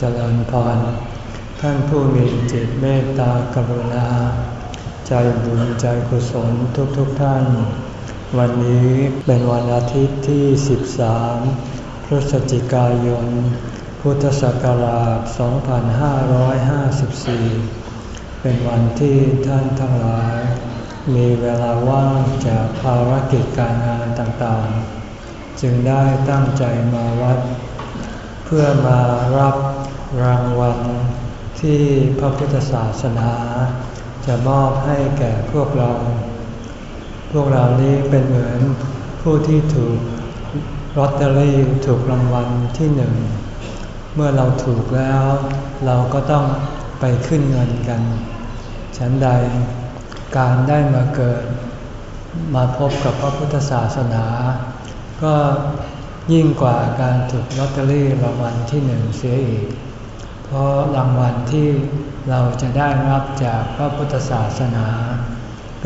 เจริญพร ท่านผู้มีจิตเมตตากรุณา ใจบุญใจกุศลทุกๆทท่าน วันนี้เป็นวันอาทิตย์ที่ 13 พฤศจิกายน พุทธศักราช 2554 เป็นวันที่ท่านทั้งหลาย มีเวลาว่างจากภารกิจการงานต่างๆ จึงได้ตั้งใจมาวัดเพื่อมารับ รางวัลที่พระพุทธศาสนา จะมอบให้แก่พวกเรา พวกเรานี้เป็นเหมือนผู้ที่ถูกลอตเตอรี่ถูกรางวัลที่หนึ่ง เมื่อเราถูกแล้ว เราก็ต้องไปขึ้นเงินกัน ฉันใดการได้มาเกิด มาพบกับพระพุทธศาสนา ก็ยิ่งกว่าการถูกลอตเตอรี่รางวัลที่หนึ่งเสียอีก เพราะรางวัลที่เราจะได้รับจากพระพุทธศาสนา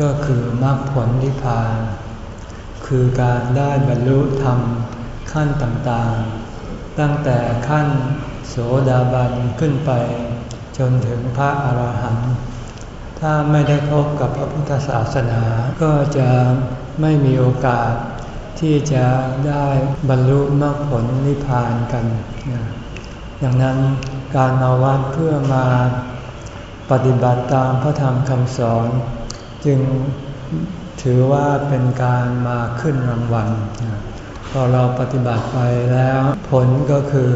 ก็คือมรรคผลนิพพาน คือการได้บรรลุธรรมขั้นต่างๆ ตั้งแต่ขั้นโสดาบันขึ้นไป จนถึงพระอาหารหันต์ถ้าไม่ได้พบกับพระพุทธศาสนา ก็จะไม่มีโอกาสที่จะได้บรรลุมรรคผลนิพพานกัน ดังนั้น การมาวัดเพื่อมาปฏิบัติตามพระธรรมคำสอน จึงถือว่าเป็นการมาขึ้นรางวัลพอเราปฏิบัติไปแล้วผลก็คือ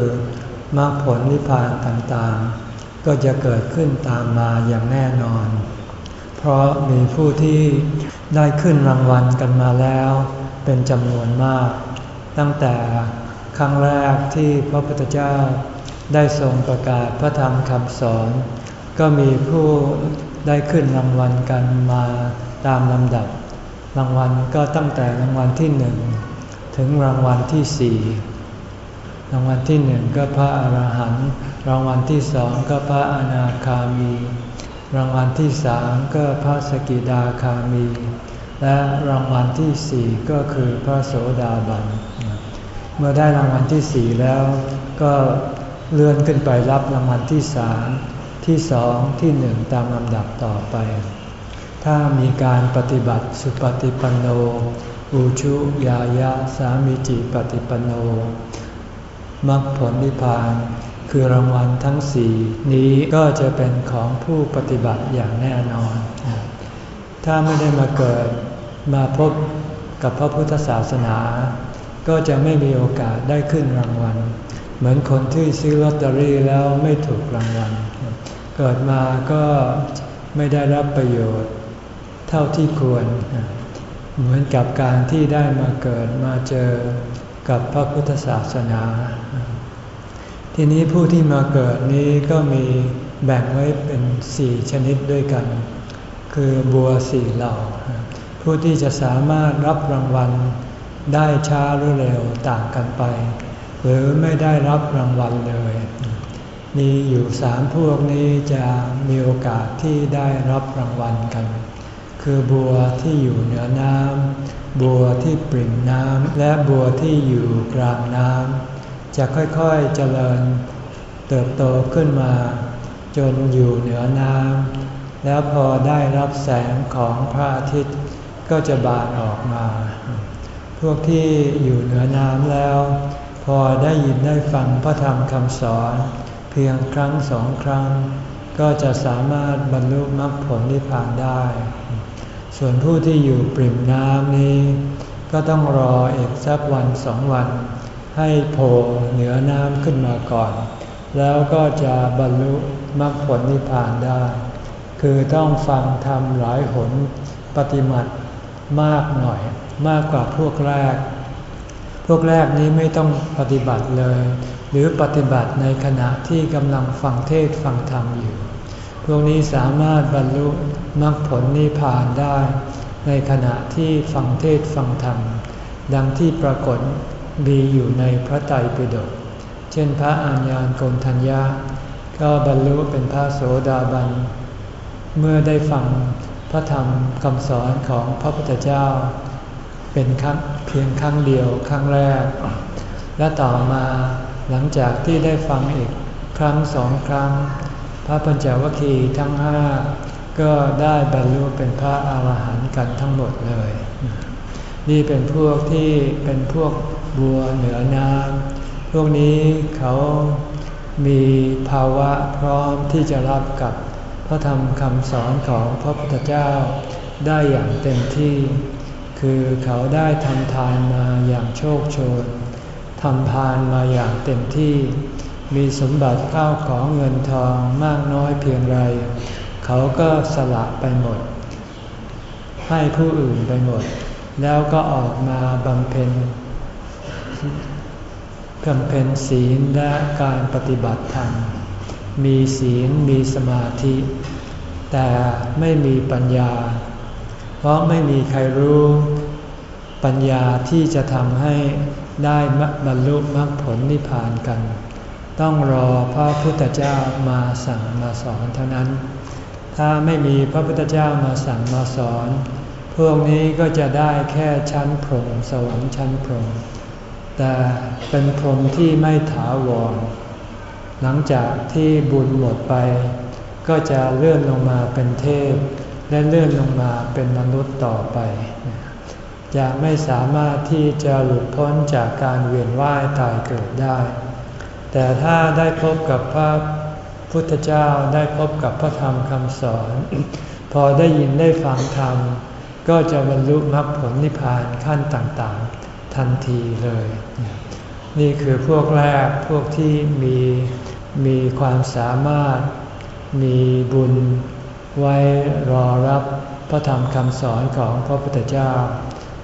มรรคผลนิพพานต่างๆ ก็จะเกิดขึ้นตามมาอย่างแน่นอน เพราะมีผู้ที่ได้ขึ้นรางวัลกันมาแล้ว เป็นจำนวนมาก ตั้งแต่ครั้งแรกที่พระพุทธเจ้า ได้ทรงประกาศพระธรรมคำสอน ก็มีผู้ได้ขึ้นรางวัลกันมาตามลำดับ รางวัลก็ตั้งแต่รางวัลที่หนึ่งถึงรางวัลที่สี่รางวัลที่หนึ่งก็พระอาหารหันต์รางวัลที่สองก็พระอนาคามี รางวัลที่สามก็พระสกิดาคามี และรางวัลที่สี่ก็คือพระโสดาบัน เมื่อได้รางวัลที่สี่แล้วก็ เลื่อนขึ้นไปรับรางวัลที่สามที่สองที่หนึ่งตามลำดับต่อไป ถ้ามีการปฏิบัติสุปฏิปันโนอุชุยายะสามิจิปฏิปันโนมรรคผลนิพพาน คือรางวัลทั้งสี่นี้ก็จะเป็นของผู้ปฏิบัติอย่างแน่นอน ถ้าไม่ได้มาเกิดมาพบกับพระพุทธศาสนา ก็จะไม่มีโอกาสได้ขึ้นรางวัล เหมือนคนที่ซื้อลอตเตอรี่แล้วไม่ถูกรางวัล เกิดมาก็ไม่ได้รับประโยชน์เท่าที่ควร เหมือนกับการที่ได้มาเกิดมาเจอกับพระพุทธศาสนา ทีนี้ผู้ที่มาเกิดนี้ก็มีแบ่งไว้เป็นสี่ชนิดด้วยกัน คือบัวสี่เหล่า ผู้ที่จะสามารถรับรางวัลได้ช้าหรือเร็วต่างกันไป หรือไม่ได้รับรางวัลเลย มีอยู่สามพวกนี้จะมีโอกาสที่ได้รับรางวัลกัน คือบัวที่อยู่เหนือน้ำบัวที่ปริ่มน้ำและบัวที่อยู่กลางน้ำจะค่อยๆเจริญเติบโตขึ้นมา จนอยู่เหนือน้ำแล้วพอได้รับแสงของพระอาทิตย์ก็จะบานออกมา พวกที่อยู่เหนือน้ำแล้ว พอได้ยินได้ฟังพระธรรมคำสอน เพียงครั้งสองครั้ง ก็จะสามารถบรรลุมรรคผลนิพพานได้ ส่วนผู้ที่อยู่ปริ่มน้ำนี้ ก็ต้องรออีกสักวันสองวัน ให้โผล่เหนือน้ำขึ้นมาก่อน แล้วก็จะบรรลุมรรคผลนิพพานได้ คือต้องฟังธรรมหลายหนปฏิบัติมากหน่อยมากกว่าพวกแรก พวกแรกนี้ไม่ต้องปฏิบัติเลย หรือปฏิบัติในขณะที่กำลังฟังเทศฟังธรรมอยู่ พวกนี้สามารถบรรลุมรรคผลนิพพานได้ ในขณะที่ฟังเทศฟังธรรม ดังที่ปรากฏมีอยู่ในพระไตรปิฎกเช่นพระอัญญาณโกนทัญญาก็บรรลุเป็นพระโสดาบัน เมื่อได้ฟังพระธรรมคำสอนของพระพุทธเจ้า เป็นครั้ง เพียงครั้งเดียวครั้งแรก และต่อมาหลังจากที่ได้ฟังอีกครั้งสองครั้ง พระปัญจวัคคีย์ทั้งห้าก็ได้บรรลุเป็นพระอาหารหันต์กันทั้งหมดเลย นี่เป็นพวกที่เป็นพวกบัวเหนือน้ำพวกนี้เขามีภาวะพร้อมที่จะรับกับพระธรรมคำสอนของพระพุทธเจ้าได้อย่างเต็มที่ คือเขาได้ทำทานมาอย่างโชคโชนทำทานมาอย่างเต็มที่ มีสมบัติข้าวของเงินทองมากน้อยเพียงไร เขาก็สละไปหมด ให้ผู้อื่นไปหมด แล้วก็ออกมาบำเพ็ญบำเพ็ญศีลและการปฏิบัติธรรม มีศีลมีสมาธิ แต่ไม่มีปัญญา เพราะไม่มีใครรู้ปัญญาที่จะทำให้ได้บรรลุมรรคผลนิพพานกัน ต้องรอพระพุทธเจ้ามาสั่งมาสอนเท่านั้น ถ้าไม่มีพระพุทธเจ้ามาสั่งมาสอน พวกนี้ก็จะได้แค่ชั้นพรหมสวรรค์ชั้นพรหมแต่เป็นพรหมที่ไม่ถาวร หลังจากที่บุญหมดไป ก็จะเลื่อนลงมาเป็นเทพ และเลื่อนลงมาเป็นมนุษย์ต่อไปจะไม่สามารถที่จะหลุดพ้นจากการเวียนว่ายตายเกิดได้ แต่ถ้าได้พบกับพระพุทธเจ้าได้พบกับพระธรรมคำสอน พอได้ยินได้ฟังธรรม ก็จะบรรลุมรรคผลนิพพานขั้นต่างๆ ทันทีเลย นี่คือพวกแรกพวกที่มีมีความสามารถ มีบุญ ไว้รอรับพระธรรมคำสอนของพระพุทธเจ้า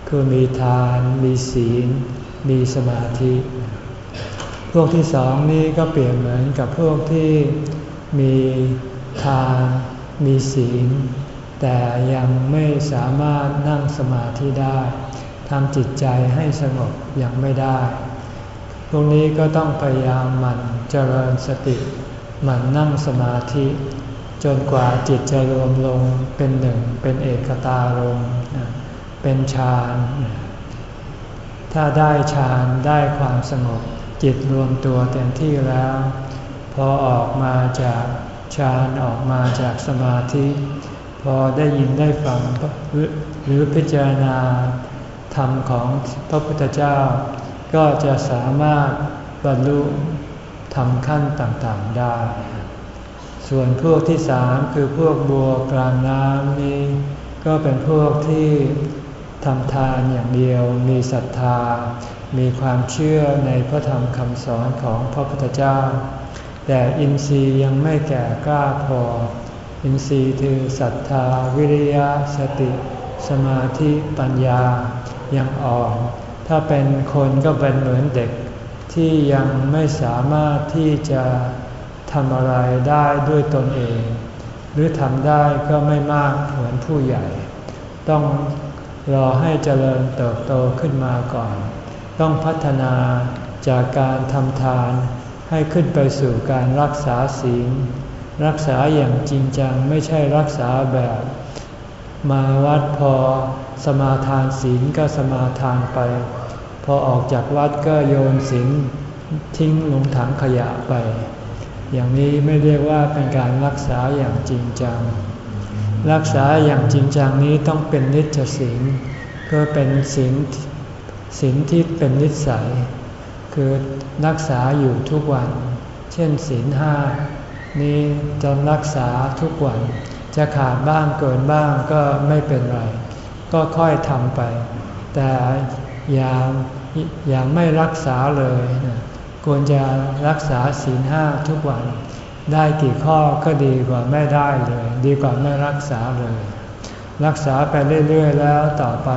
คือมีทาน มีศีล มีสมาธิ พวกที่สองนี้ก็เปลี่ยนเหมือนกับพวกที่มีทาน มีศีล แต่ยังไม่สามารถนั่งสมาธิได้ทำจิตใจให้สงบยังไม่ได้ พวกนี้ก็ต้องพยายามหมั่นเจริญสติหมั่นนั่งสมาธิ จนกว่าจิตจะรวมลงเป็นหนึ่งเป็นเอกตาลงเป็นฌานถ้าได้ฌานได้ความสงบจิตรวมตัวเต็มที่แล้ว พอออกมาจากฌานออกมาจากสมาธิ พอได้ยินได้ฟังหรือพิจารณาธรรมของพระพุทธเจ้า ก็จะสามารถบรรลุทำขั้นต่างๆได้ ส่วนพวกที่สามคือพวกบัวกลางน้ำนี้ ก็เป็นพวกที่ทำทานอย่างเดียว มีศรัทธา มีความเชื่อในพระธรรมคำสอนของพระพุทธเจ้า แต่อินทรีย์ยังไม่แก่กล้าพอ อินทรีย์คือศรัทธา วิริยะ สติ สมาธิปัญญา ยังอ่อน ถ้าเป็นคนก็เป็นเหมือนเด็กที่ยังไม่สามารถที่จะ ทำอะไรได้ด้วยตนเอง หรือทำได้ก็ไม่มากเหมือนผู้ใหญ่ ต้องรอให้เจริญเติบโตขึ้นมาก่อน ต้องพัฒนาจากการทำทานให้ขึ้นไปสู่การรักษาศีล รักษาอย่างจริงจังไม่ใช่รักษาแบบ มาวัดพอสมาทานศีลก็สมาทานไป พอออกจากวัดก็โยนศีลทิ้งลงถังขยะไป อย่างนี้ไม่เรียกว่าเป็นการรักษาอย่างจริงจัง รักษาอย่างจริงจังนี้ต้องเป็นนิจศีลก็เป็นศีลศีลที่เป็นนิสัย คือรักษาอยู่ทุกวัน เช่นศีลห้านี้จะรักษาทุกวัน จะขาดบ้างเกินบ้างก็ไม่เป็นไร ก็ค่อยทำไป แต่อย่าอย่าไม่รักษาเลย ควรจะรักษาศีลห้าทุกวัน ได้กี่ข้อก็ดีกว่าไม่ได้เลย ดีกว่าไม่รักษาเลย รักษาไปเรื่อยๆแล้วต่อไป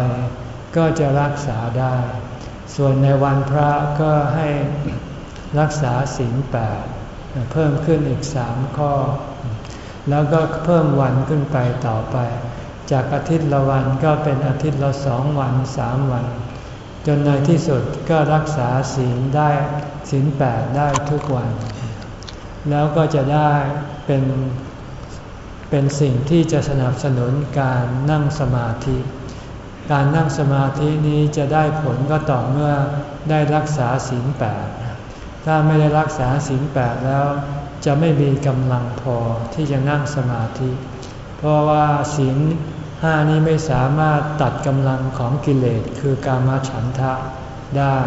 ก็จะรักษาได้ ส่วนในวันพระก็ให้รักษาศีลแปดเพิ่มขึ้นอีกสามข้อ แล้วก็เพิ่มวันขึ้นไปต่อไป จากอาทิตย์ละวันก็เป็นอาทิตย์ละสองวันสามวัน จนในที่สุดก็รักษาศีลได้ศีลแปดได้ทุกวัน แล้วก็จะได้เป็นเป็นสิ่งที่จะสนับสนุนการนั่งสมาธิ การนั่งสมาธินี้จะได้ผลก็ต่อเมื่อได้รักษาศีลแปดถ้าไม่ได้รักษาศีลแปดแล้ว จะไม่มีกำลังพอที่จะนั่งสมาธิ เพราะว่าศีล ห้านี้ไม่สามารถตัดกำลังของกิเลสคือกามฉันทะได้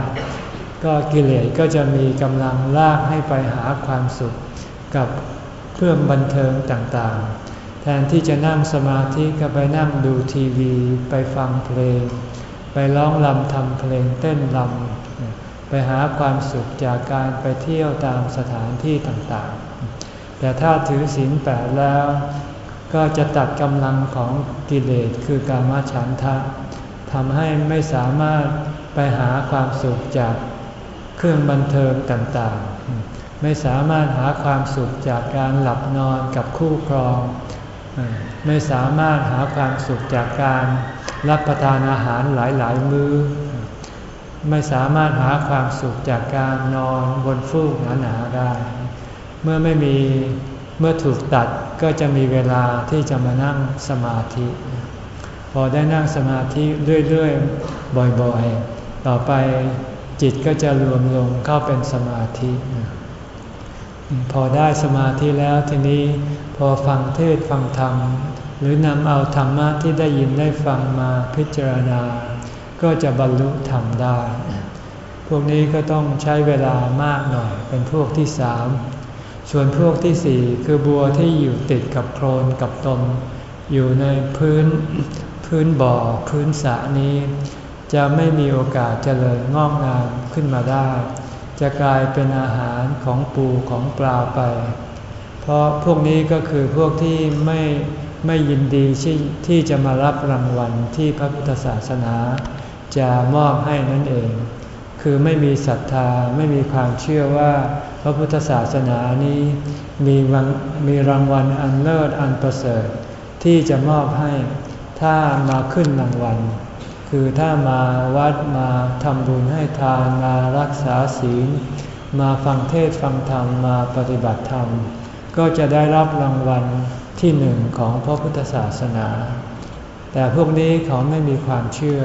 ก็กิเลสก็จะมีกำลังลากให้ไปหาความสุขกับเครื่องบันเทิงต่างๆ แทนที่จะนั่งสมาธิก็ไปนั่งดูทีวี ไปฟังเพลง ไปร้องลำทำเพลงเต้นลำไปหาความสุขจากการไปเที่ยวตามสถานที่ต่างๆ แต่ถ้าถือศีลแปดแล้ว ก็จะตัดกำลังของกิเลสคือกามฉันทะทำให้ไม่สามารถไปหาความสุขจากเครื่องบันเทิงต่างๆ ไม่สามารถหาความสุขจากการหลับนอนกับคู่ครอง ไม่สามารถหาความสุขจากการรับประทานอาหารหลายๆมือ้อ ไม่สามารถหาความสุขจากการนอนบนฟูกหนาๆได้ เมื่อไม่มี เมื่อถูกตัดก็จะมีเวลาที่จะมานั่งสมาธิ พอได้นั่งสมาธิเรื่อยๆ บ่อยๆ ต่อไปจิตก็จะรวมลงเข้าเป็นสมาธิ พอได้สมาธิแล้วทีนี้พอฟังเทศฟังธรรม หรือนำเอาธรรมะที่ได้ยินได้ฟังมาพิจารณา ก็จะบรรลุธรรมได้ พวกนี้ก็ต้องใช้เวลามากหน่อยเป็นพวกที่สาม ส่วนพวกที่สี่คือบัวที่อยู่ติดกับโคลนกับตม อยู่ในพื้นพื้นบ่อพื้นสระนี้ จะไม่มีโอกาสเจริญงอกงามขึ้นมาได้ จะกลายเป็นอาหารของปูของปลาไป เพราะพวกนี้ก็คือพวกที่ไม่ไม่ยินดีที่ที่จะมารับรางวัลที่พระพุทธศาสนา จะมอบให้นั่นเอง คือไม่มีศรัทธาไม่มีความเชื่อว่า พระพุทธศาสนานี้มีมีรางวัลอันเลิศอันประเสริฐ ที่จะมอบให้ถ้ามาขึ้นรางวัล คือถ้ามาวัดมาทำบุญให้ทานมารักษาศีล มาฟังเทศฟังธรรมมาปฏิบัติธรรม ก็จะได้รับรางวัลที่หนึ่งของพระพุทธศาสนา แต่พวกนี้เขาไม่มีความเชื่อ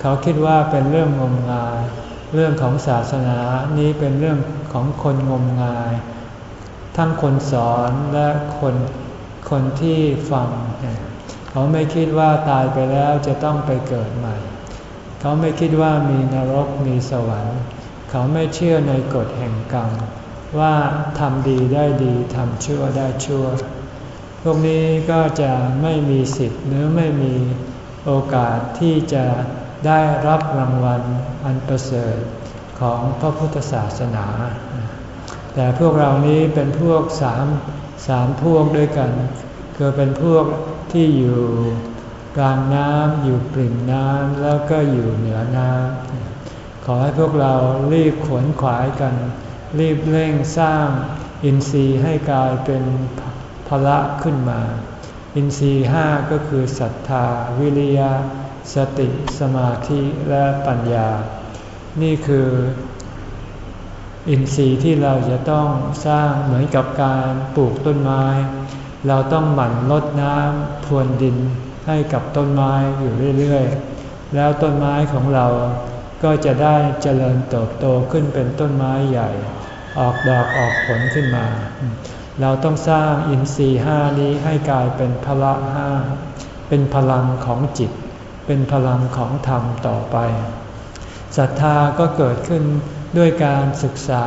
เขาคิดว่าเป็นเรื่องงมงาย เรื่องของศาสนานี้เป็นเรื่องของคนงมงาย ทั้งคนสอนและคนคนที่ฟัง เขาไม่คิดว่าตายไปแล้วจะต้องไปเกิดใหม่ เขาไม่คิดว่ามีนรกมีสวรรค์ เขาไม่เชื่อในกฎแห่งกรรมว่าทำดีได้ดีทำชั่วได้ชั่ว พวกนี้ก็จะไม่มีสิทธิ์หรือไม่มีโอกาสที่จะ ได้รับรางวัลอันประเสริฐของพระพุทธศาสนา แต่พวกเรานี้เป็นพวกสามสามพวกด้วยกัน คือเป็นพวกที่อยู่กลางน้ำอยู่ปริ่มน้ำแล้วก็อยู่เหนือน้ำขอให้พวกเรารีบขวนขวายกัน รีบเร่งสร้างอินทรีย์ให้กลายเป็นพละขึ้นมา อินทรีย์ห้าก็คือศรัทธาวิริยะ สติสมาธิและปัญญา นี่คืออินทรีย์ที่เราจะต้องสร้างเหมือนกับการปลูกต้นไม้ เราต้องหมั่นลดน้ำพรวนดินให้กับต้นไม้อยู่เรื่อยๆ แล้วต้นไม้ของเราก็จะได้เจริญเติบโตขึ้นเป็นต้นไม้ใหญ่ ออกดอกออกผลขึ้นมา เราต้องสร้างอินทรีย์ห้านี้ให้กลายเป็นพละห้าเป็นพลังของจิต เป็นพลังของธรรมต่อไปศรัทธาก็เกิดขึ้นด้วยการศึกษา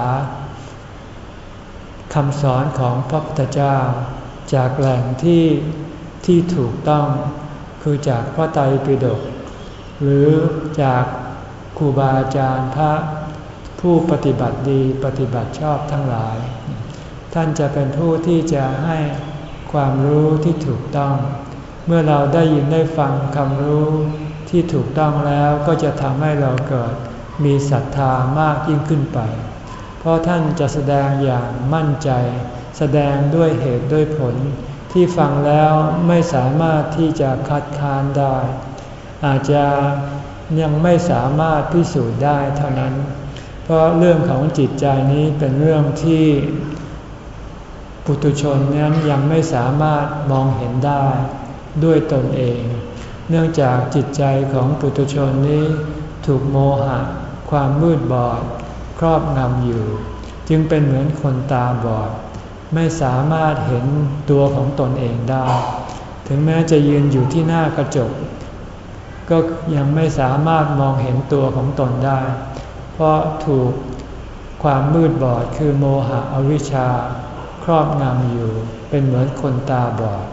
คำสอนของพระพุทธเจ้า จากแหล่งที่ที่ถูกต้อง คือจากพระไตรปิฎกหรือจากครูบาอาจารย์พระผู้ปฏิบัติดีปฏิบัติชอบทั้งหลาย ท่านจะเป็นผู้ที่จะให้ความรู้ที่ถูกต้อง เมื่อเราได้ยินได้ฟังคำรู้ที่ถูกต้องแล้วก็จะทำให้เราเกิดมีศรัทธามากยิ่งขึ้นไป เพราะท่านจะแสดงอย่างมั่นใจ แสดงด้วยเหตุด้วยผล ที่ฟังแล้วไม่สามารถที่จะคัดค้านได้ อาจจะยังไม่สามารถพิสูจน์ได้เท่านั้น เพราะเรื่องของจิตใจนี้เป็นเรื่องที่ปุถุชนนั้นยังไม่สามารถมองเห็นได้ ด้วยตนเอง เนื่องจากจิตใจของปุถุชนนี้ ถูกโมหะ ความมืดบอด ครอบงำอยู่ จึงเป็นเหมือนคนตาบอด ไม่สามารถเห็นตัวของตนเองได้ ถึงแม้จะยืนอยู่ที่หน้ากระจก ก็ยังไม่สามารถมองเห็นตัวของตนได้ เพราะถูกความมืดบอดคือโมหะอวิชชา ครอบงำอยู่ เป็นเหมือนคนตาบอด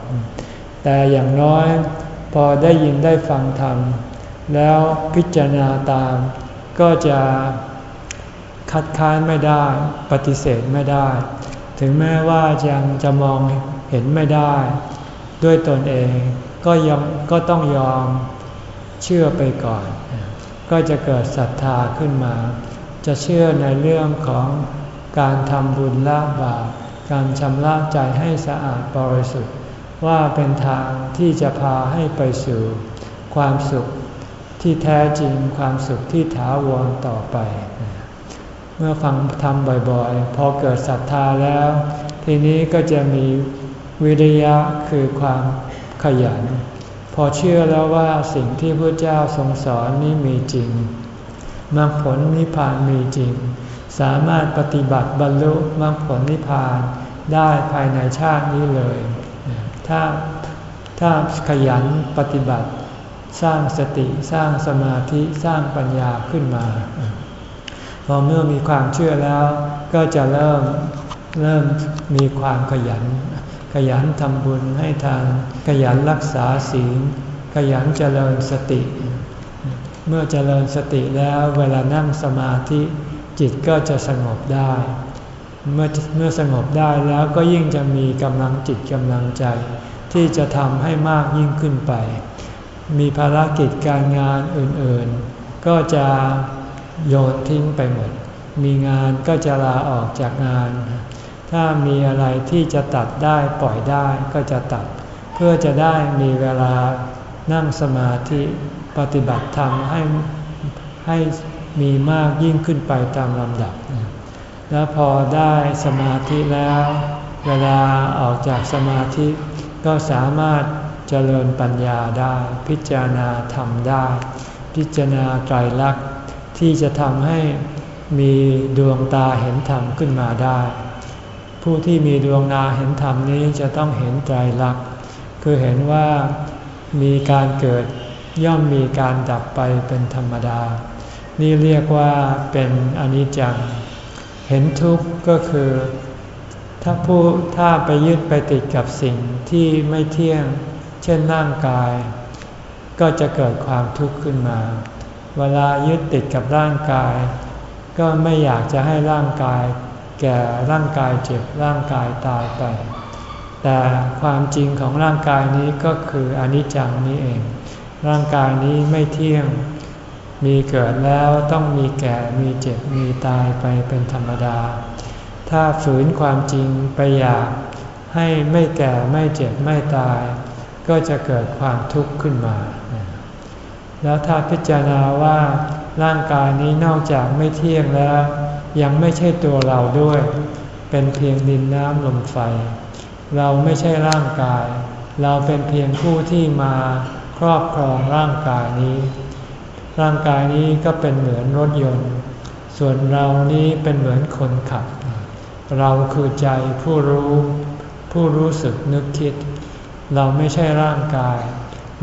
แต่อย่างน้อยพอได้ยินได้ฟังธรรม แล้วพิจารณาตาม ก็จะคัดค้านไม่ได้ปฏิเสธไม่ได้ ถึงแม้ว่ายังจะมองเห็นไม่ได้ ด้วยตนเองก็ยังก็ต้องยอมเชื่อไปก่อน ก็จะเกิดศรัทธาขึ้นมา จะเชื่อในเรื่องของการทำบุญละบาปการชำระใจให้สะอาดบริสุทธิ์ ว่าเป็นทางที่จะพาให้ไปสู่ ความสุขที่แท้จริงความสุขที่ถาวรต่อไป เมื่อฟังทำบ่อยๆ พอเกิดศรัทธาแล้ว ทีนี้ก็จะมีวิริยะคือความขยัน พอเชื่อแล้วว่าสิ่งที่พระเจ้าทรงสอนนี้มีจริงมรรคผลนิพพานมีจริง สามารถปฏิบัติบรรลุมรรคผลนิพพานได้ภายในชาตินี้เลย ถ้าถ้าขยันปฏิบัติ สร้างสติสร้างสมาธิสร้างปัญญาขึ้นมา พอเมื่อมีความเชื่อแล้ว ก็จะเริ่มเริ่มมีความขยัน ขยันทำบุญให้ทานขยันรักษาศีลขยันเจริญสติ เมื่อเจริญสติแล้วเวลานั่งสมาธิจิตก็จะสงบได้ เมื่อเมื่อสงบได้แล้วก็ยิ่งจะมีกำลังจิตกำลังใจ ที่จะทำให้มากยิ่งขึ้นไป มีภารกิจการงานอื่นๆ ก็จะโยนทิ้งไปหมด มีงานก็จะลาออกจากงาน ถ้ามีอะไรที่จะตัดได้ปล่อยได้ก็จะตัด เพื่อจะได้มีเวลานั่งสมาธิปฏิบัติธรรมให้ให้มีมากยิ่งขึ้นไปตามลำดับ แล้วพอได้สมาธิแล้ว เวลาออกจากสมาธิก็สามารถเจริญปัญญาได้ พิจารณาธรรมได้ พิจารณาไตรลักษณ์ที่จะทำให้มีดวงตาเห็นธรรมขึ้นมาได้ ผู้ที่มีดวงตาเห็นธรรมนี้จะต้องเห็นไตรลักษณ์คือเห็นว่ามีการเกิดย่อมมีการดับไปเป็นธรรมดา นี่เรียกว่าเป็นอนิจจัง เห็นทุกข์ก็คือ ถ้าผู้ถ้าไปยึดไปติดกับสิ่งที่ไม่เที่ยง เช่นร่างกาย ก็จะเกิดความทุกข์ขึ้นมา เวลายึดติดกับร่างกาย ก็ไม่อยากจะให้ร่างกาย แก่ร่างกายเจ็บร่างกายตายไป แต่ความจริงของร่างกายนี้ก็คืออนิจจังนี้เอง ร่างกายนี้ไม่เที่ยง มีเกิดแล้วต้องมีแก่มีเจ็บมีตายไปเป็นธรรมดา ถ้าฝืนความจริงไปอยากให้ไม่แก่ไม่เจ็บไม่ตาย ก็จะเกิดความทุกข์ขึ้นมา แล้วถ้าพิจารณาว่าร่างกายนี้นอกจากไม่เที่ยงแล้ว ยังไม่ใช่ตัวเราด้วย เป็นเพียงดินน้ำลมไฟ เราไม่ใช่ร่างกาย เราเป็นเพียงผู้ที่มาครอบครองร่างกายนี้ ร่างกายนี้ก็เป็นเหมือนรถยนต์ ส่วนเรานี้เป็นเหมือนคนขับ เราคือใจผู้รู้ ผู้รู้สึกนึกคิด เราไม่ใช่ร่างกาย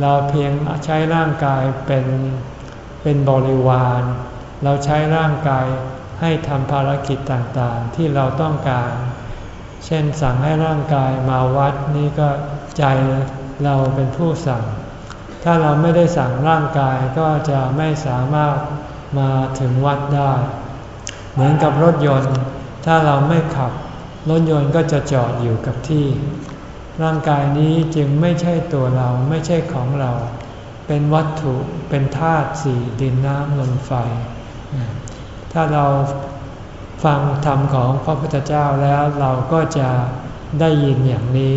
เราเพียงใช้ร่างกายเป็นเป็นบริวาร เราใช้ร่างกายให้ทำภารกิจต่างๆ ที่เราต้องการ เช่นสั่งให้ร่างกายมาวัดนี่ก็ใจเราเป็นผู้สั่ง ถ้าเราไม่ได้สั่งร่างกายก็จะไม่สามารถมาถึงวัดได้ เหมือนกับรถยนต์ ถ้าเราไม่ขับ รถยนต์ก็จะจอดอยู่กับที่ ร่างกายนี้จึงไม่ใช่ตัวเราไม่ใช่ของเรา เป็นวัตถุเป็นธาตุสี่ดินน้ำลมไฟ ถ้าเราฟังธรรมของพระพุทธเจ้าแล้วเราก็จะได้ยินอย่างนี้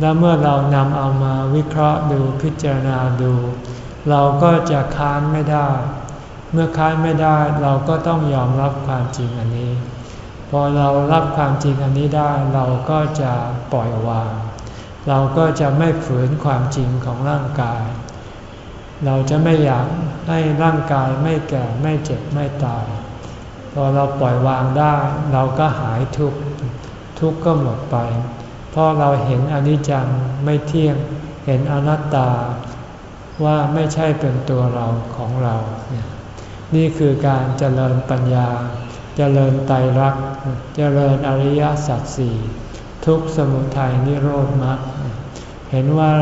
แล้วเมื่อเรานำเอามาวิเคราะห์ดูพิจารณาดู เราก็จะค้านไม่ได้ เมื่อค้านไม่ได้เราก็ต้องยอมรับความจริงอันนี้ พอเรารับความจริงอันนี้ได้เราก็จะปล่อยวาง เราก็จะไม่ฝืนความจริงของร่างกาย เราจะไม่อยากให้ร่างกายไม่แก่ไม่เจ็บไม่ตาย พอเราปล่อยวางได้ เราก็หายทุกข์ททุกข์ก็หมดไป เพราะเราเห็นอนิจจังไม่เที่ยง เห็นอนัตตา ว่าไม่ใช่เป็นตัวเราของเรา นี่คือการเจริญปัญญา เจริญไตรลักษณ์เจริญอริยสัจสี่ทุกสมุทัยนิโรธมรรคเห็นว่า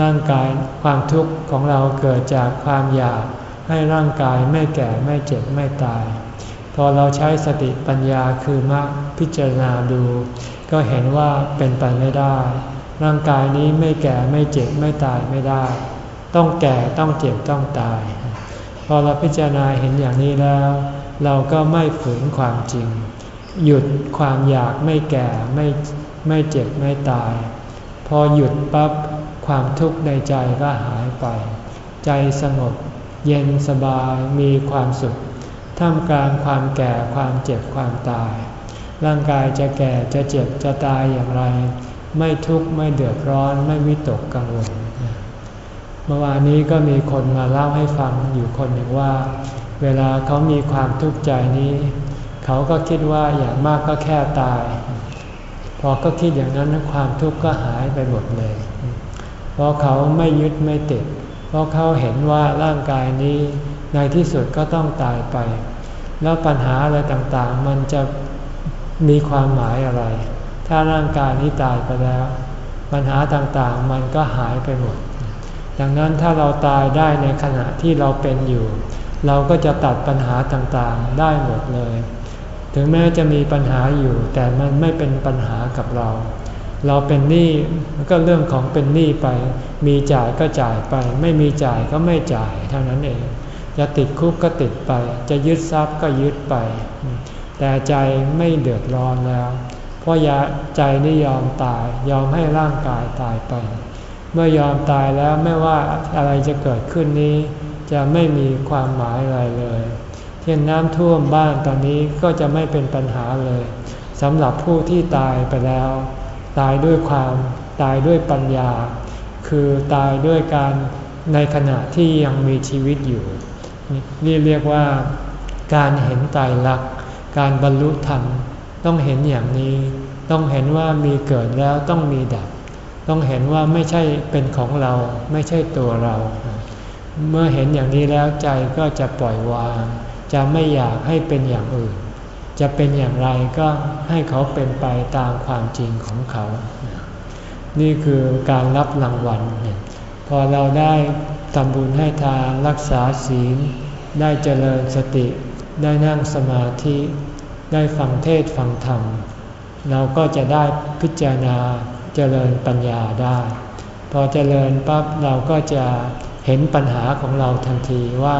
ร่างกายความทุกข์ของเราเกิดจากความอยากให้ร่างกายไม่แก่ไม่เจ็บไม่ตาย พอเราใช้สติปัญญาคือมรรคพิจารณาดู ก็เห็นว่าเป็นไปไม่ได้ ร่างกายนี้ไม่แก่ไม่เจ็บไม่ตายไม่ได้ ต้องแก่ต้องเจ็บต้องตาย พอเราพิจารณาเห็นอย่างนี้แล้ว เราก็ไม่ฝืนความจริง หยุดความอยากไม่แก่ไม่ไม่เจ็บไม่ตาย พอหยุดปั๊บความทุกข์ในใจก็หายไป ใจสงบ เย็นสบายมีความสุขท่ามกลางความแก่ความเจ็บความตาย ร่างกายจะแก่จะเจ็บจะตายอย่างไร ไม่ทุกข์ไม่เดือดร้อนไม่วิตกกังวลเมื่อวานนี้ก็มีคนมาเล่าให้ฟังอยู่คนหนึ่งว่า เวลาเขามีความทุกข์ใจนี้ เขาก็คิดว่าอย่างมากก็แค่ตาย พอก็คิดอย่างนั้นความทุกข์ก็หายไปหมดเลย เพราะเขาไม่ยึดไม่ติด เพราะเขาเห็นว่าร่างกายนี้ในที่สุดก็ต้องตายไป แล้วปัญหาอะไรต่างๆ มันจะ มีความหมายอะไร ถ้าร่างกายนี้ตายไปแล้ว ปัญหาต่างๆมันก็หายไปหมด ดังนั้นถ้าเราตายได้ในขณะที่เราเป็นอยู่ เราก็จะตัดปัญหาต่างๆได้หมดเลย ถึงแม้จะมีปัญหาอยู่ แต่มันไม่เป็นปัญหากับเรา เราเป็นหนี้ก็เรื่องของเป็นหนี้ไป มีจ่ายก็จ่ายไป ไม่มีจ่ายก็ไม่จ่ายเท่านั้นเองจะติดคุกก็ติดไป จะยึดทรัพย์ก็ยึดไป แต่ใจไม่เดือดร้อนแล้ว เพราะยาใจนี่ยอมตายยอมให้ร่างกายตายไป เมื่อยอมตายแล้วไม่ว่าอะไรจะเกิดขึ้นนี้ จะไม่มีความหมายอะไรเลย เช่นน้ำท่วมบ้านตอนนี้ก็จะไม่เป็นปัญหาเลยสำหรับผู้ที่ตายไปแล้ว ตายด้วยความตายด้วยปัญญา คือตายด้วยการในขณะที่ยังมีชีวิตอยู่ นี่เรียกว่าการเห็นตายรัก การบรรลุธรรมต้องเห็นอย่างนี้ ต้องเห็นว่ามีเกิดแล้วต้องมีดับ ต้องเห็นว่าไม่ใช่เป็นของเราไม่ใช่ตัวเรา เมื่อเห็นอย่างนี้แล้วใจก็จะปล่อยวาง จะไม่อยากให้เป็นอย่างอื่น จะเป็นอย่างไรก็ให้เขาเป็นไปตามความจริงของเขา นี่คือการรับรางวัลเนี่ยพอเราได้ทำบุญให้ทานรักษาศีล ได้เจริญสติ ได้นั่งสมาธิ ได้ฟังเทศฟังธรรม เราก็จะได้พิจารณาเจริญปัญญาได้ พอเจริญปั๊บเราก็จะเห็นปัญหาของเราทันทีว่า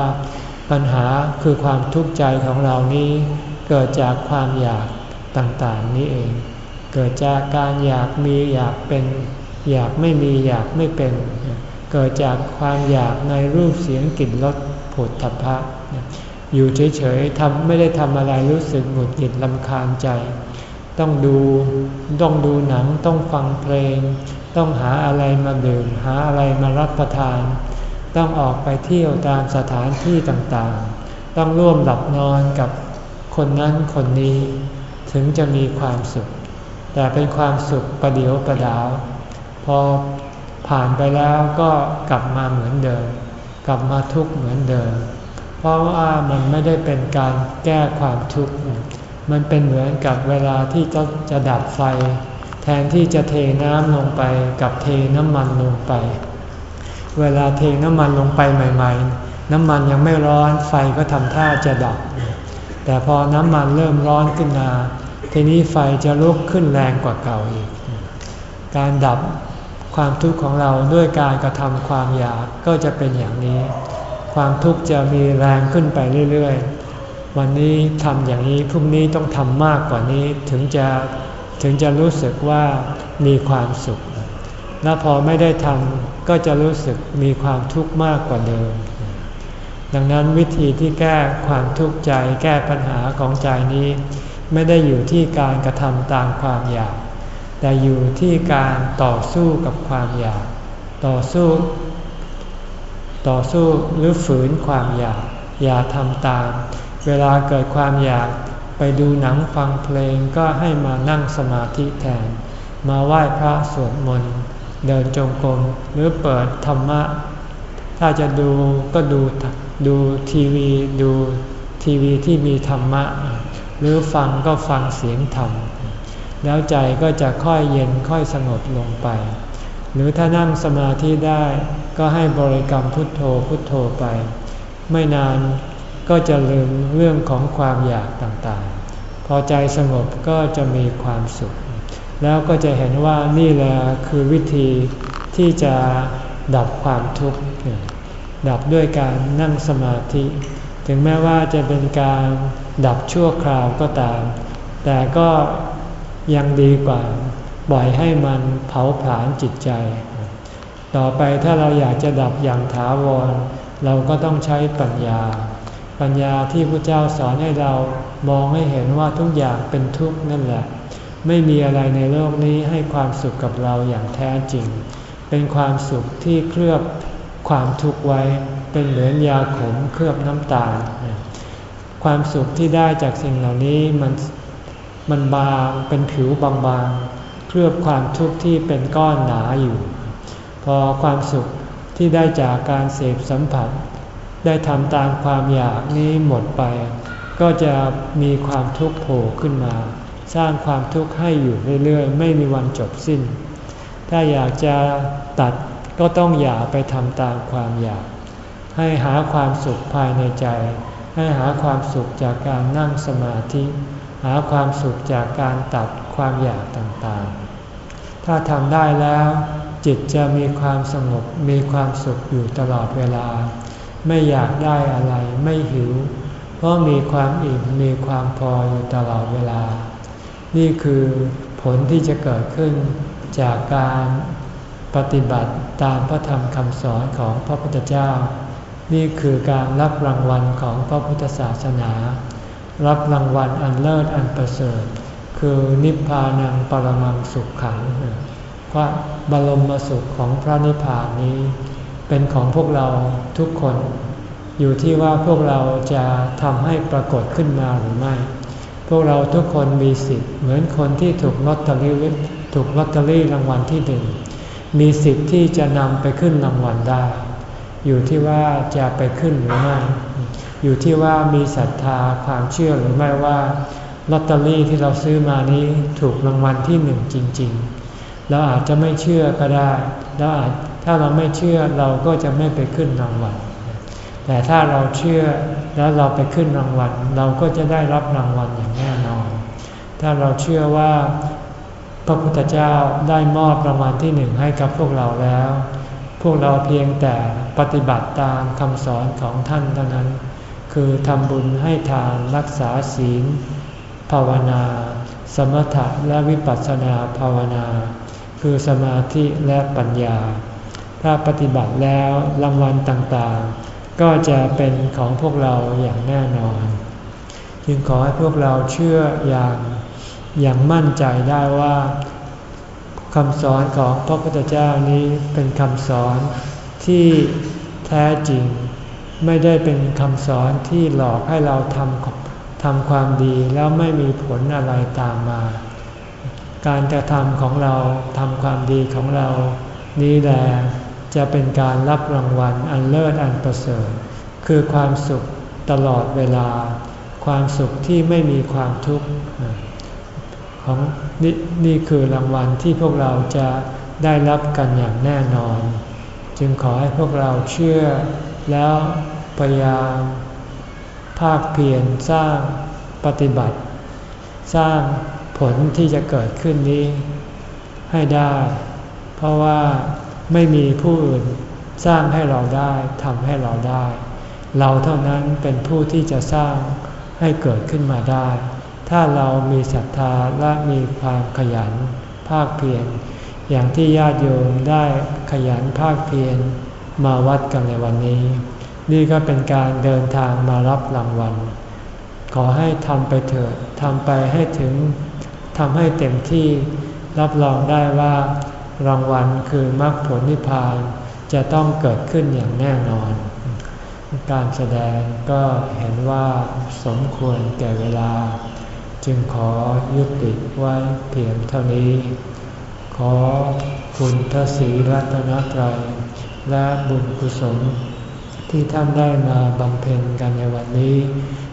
ปัญหาคือความทุกข์ใจของเรานี้ เกิดจากความอยากต่างๆนี้เอง เกิดจากการอยากมีอยากเป็น อยากไม่มีอยากไม่เป็น เกิดจากความอยากในรูปเสียงกลิ่นรสผุดทพะ อยู่เฉยๆทำไม่ได้ทำอะไรรู้สึกหงุดหงิดลำคาญใจ ต้องดูต้องดูหนังต้องฟังเพลง ต้องหาอะไรมาดื่มหาอะไรมารับประทาน ต้องออกไปเที่ยวตามสถานที่ต่างๆ ต้องร่วมหลับนอนกับคนนั้นคนนี้ ถึงจะมีความสุข แต่เป็นความสุขประเดียวประดาว พอผ่านไปแล้วก็กลับมาเหมือนเดิม กลับมาทุกข์เหมือนเดิม เพราะว่ามันไม่ได้เป็นการแก้ความทุกข์ มันเป็นเหมือนกับเวลาที่จะจะดับไฟ แทนที่จะเทน้ำลงไปกับเทน้ำมันลงไป เวลาเทน้ำมันลงไปใหม่ ๆ น้ำมันยังไม่ร้อนไฟก็ทำท่าจะดับ แต่พอน้ำมันเริ่มร้อนขึ้นมาทีนี้ไฟจะลุกขึ้นแรงกว่าเก่าอีก การดับความทุกข์ของเราด้วยการกระทำความอยากก็จะเป็นอย่างนี้ ความทุกข์จะมีแรงขึ้นไปเรื่อยๆ วันนี้ทำอย่างนี้พรุ่งนี้ต้องทำมากกว่านี้ถึงจะถึงจะรู้สึกว่ามีความสุข และพอไม่ได้ทำก็จะรู้สึกมีความทุกข์มากกว่าเดิม ดังนั้นวิธีที่แก้ความทุกข์ใจแก้ปัญหาของใจนี้ ไม่ได้อยู่ที่การกระทำตามความอยาก แต่อยู่ที่การต่อสู้กับความอยาก ต่อสู้ ต่อสู้หรือฝืนความอยาก อย่าทำตาม เวลาเกิดความอยากไปดูหนังฟังเพลงก็ให้มานั่งสมาธิแทน มาไหว้พระสวดมนต์ เดินจงกรมหรือเปิดธรรมะ ถ้าจะดูก็ดูดูทีวีดูทีวีที่มีธรรมะ หรือฟังก็ฟังเสียงธรรม แล้วใจก็จะค่อยเย็นค่อยสงบลงไป หรือถ้านั่งสมาธิได้ ก็ให้บริกรรมพุทโธพุทโธไป ไม่นานก็จะลืมเรื่องของความอยากต่างๆ พอใจสงบก็จะมีความสุข แล้วก็จะเห็นว่านี่แหละคือวิธีที่จะดับความทุกข์ ดับด้วยการนั่งสมาธิ ถึงแม้ว่าจะเป็นการดับชั่วคราวก็ตาม แต่ก็ยังดีกว่า ปล่อยให้มันเผาผลาญจิตใจ ต่อไปถ้าเราอยากจะดับอย่างถาวร เราก็ต้องใช้ปัญญา ปัญญาที่พระเจ้าสอนให้เรามองให้เห็นว่าทุกอย่างเป็นทุกข์นั่นแหละ ไม่มีอะไรในโลกนี้ให้ความสุขกับเราอย่างแท้จริง เป็นความสุขที่เคลือบความทุกข์ไว้ เป็นเหมือนยาขมเคลือบน้ำตาล ความสุขที่ได้จากสิ่งเหล่านี้มันมันบางเป็นผิวบางๆ เคลือบความทุกข์ที่เป็นก้อนหนาอยู่ พอความสุขที่ได้จากการเสพสัมผัส ได้ทำตามความอยากนี้หมดไป ก็จะมีความทุกข์โผล่ขึ้นมา สร้างความทุกข์ให้อยู่เรื่อยๆ ไม่มีวันจบสิ้น ถ้าอยากจะตัดก็ต้องอย่าไปทำตามความอยาก ให้หาความสุขภายในใจ ให้หาความสุขจากการนั่งสมาธิ หาความสุขจากการตัดความอยากต่างๆ ถ้าทำได้แล้ว จิตจะมีความสงบมีความสุขอยู่ตลอดเวลา ไม่อยากได้อะไรไม่หิว เพราะมีความอิ่มมีความพออยู่ตลอดเวลา นี่คือผลที่จะเกิดขึ้นจากการปฏิบัติตามพระธรรมคำสอนของพระพุทธเจ้า นี่คือการรับรางวัลของพระพุทธศาสนา รับรางวัลอันเลิศอันประเสริฐ คือนิพพานังปรมังสุขขัง พระบรมสุขของพระนิพพานนี้ เป็นของพวกเราทุกคน อยู่ที่ว่าพวกเราจะทำให้ปรากฏขึ้นมาหรือไม่ พวกเราทุกคนมีสิทธิ์เหมือนคนที่ถูกลอตเตอรี่ถูกลอตเตอรี่รางวัลที่หนึ่งมีสิทธิ์ที่จะนำไปขึ้นรางวัลได้ อยู่ที่ว่าจะไปขึ้นหรือไม่อยู่ที่ว่ามีศรัทธาความเชื่อหรือไม่ว่าลอตเตอรี่ที่เราซื้อมานี้ถูกรางวัลที่หนึ่งจริง ๆ เราอาจจะไม่เชื่อก็ได้แล้วอาจถ้าเราไม่เชื่อเราก็จะไม่ไปขึ้นรางวัล แต่ถ้าเราเชื่อแล้วเราไปขึ้นรางวัล เราก็จะได้รับรางวัลอย่างแน่นอน ถ้าเราเชื่อว่าพระพุทธเจ้าได้มอบรางวัลที่หนึ่งให้กับพวกเราแล้ว พวกเราเพียงแต่ปฏิบัติตามคำสอนของท่านเท่านั้น คือทำบุญให้ทานรักษาศีล ภาวนา สมถะและวิปัสสนาภาวนา คือสมาธิและปัญญา ถ้าปฏิบัติแล้วรางวัลต่างๆ ก็จะเป็นของพวกเราอย่างแน่นอน จึงขอให้พวกเราเชื่ออย่างอย่างมั่นใจได้ว่าคำสอนของพระพุทธเจ้านี้เป็นคำสอนที่แท้จริง ไม่ได้เป็นคำสอนที่หลอกให้เราทำทำความดีแล้วไม่มีผลอะไรตามมา การกระทำของเราทำความดีของเรา นี้แหละจะเป็นการรับรางวัลอันเลิศอันประเสริฐ คือความสุขตลอดเวลา ความสุขที่ไม่มีความทุกข์ของนนี่คือรางวัลที่พวกเราจะได้รับกันอย่างแน่นอน จึงขอให้พวกเราเชื่อแล้วพยายามภาคเพียรสร้างปฏิบัติ สร้าง ลที่จะเกิดขึ้นนี้ให้ได้ เพราะว่าไม่มีผู้อื่นสร้างให้เราได้ทำให้เราได้ เราเท่านั้นเป็นผู้ที่จะสร้างให้เกิดขึ้นมาได้ ถ้าเรามีศรัทธาและมีความขยันภาคเพียรอย่างที่ญาติโยมได้ขยันภาคเพียรมาวัดกันในวันนี้ นี่ก็เป็นการเดินทางมารับรางวัล ขอให้ทำไปเถิดทำไปให้ถึง ทำให้เต็มที่รับรองได้ว่ารางวัลคือมรรคผลนิพพานจะต้องเกิดขึ้นอย่างแน่นอน การแสดงก็เห็นว่าสมควรแก่เวลา จึงขอยุติไว้เพียงเท่านี้ ขอคุณทศีรัตนตรัยและบุญกุศลที่ท่านได้มาบำเพ็ญกันในวันนี้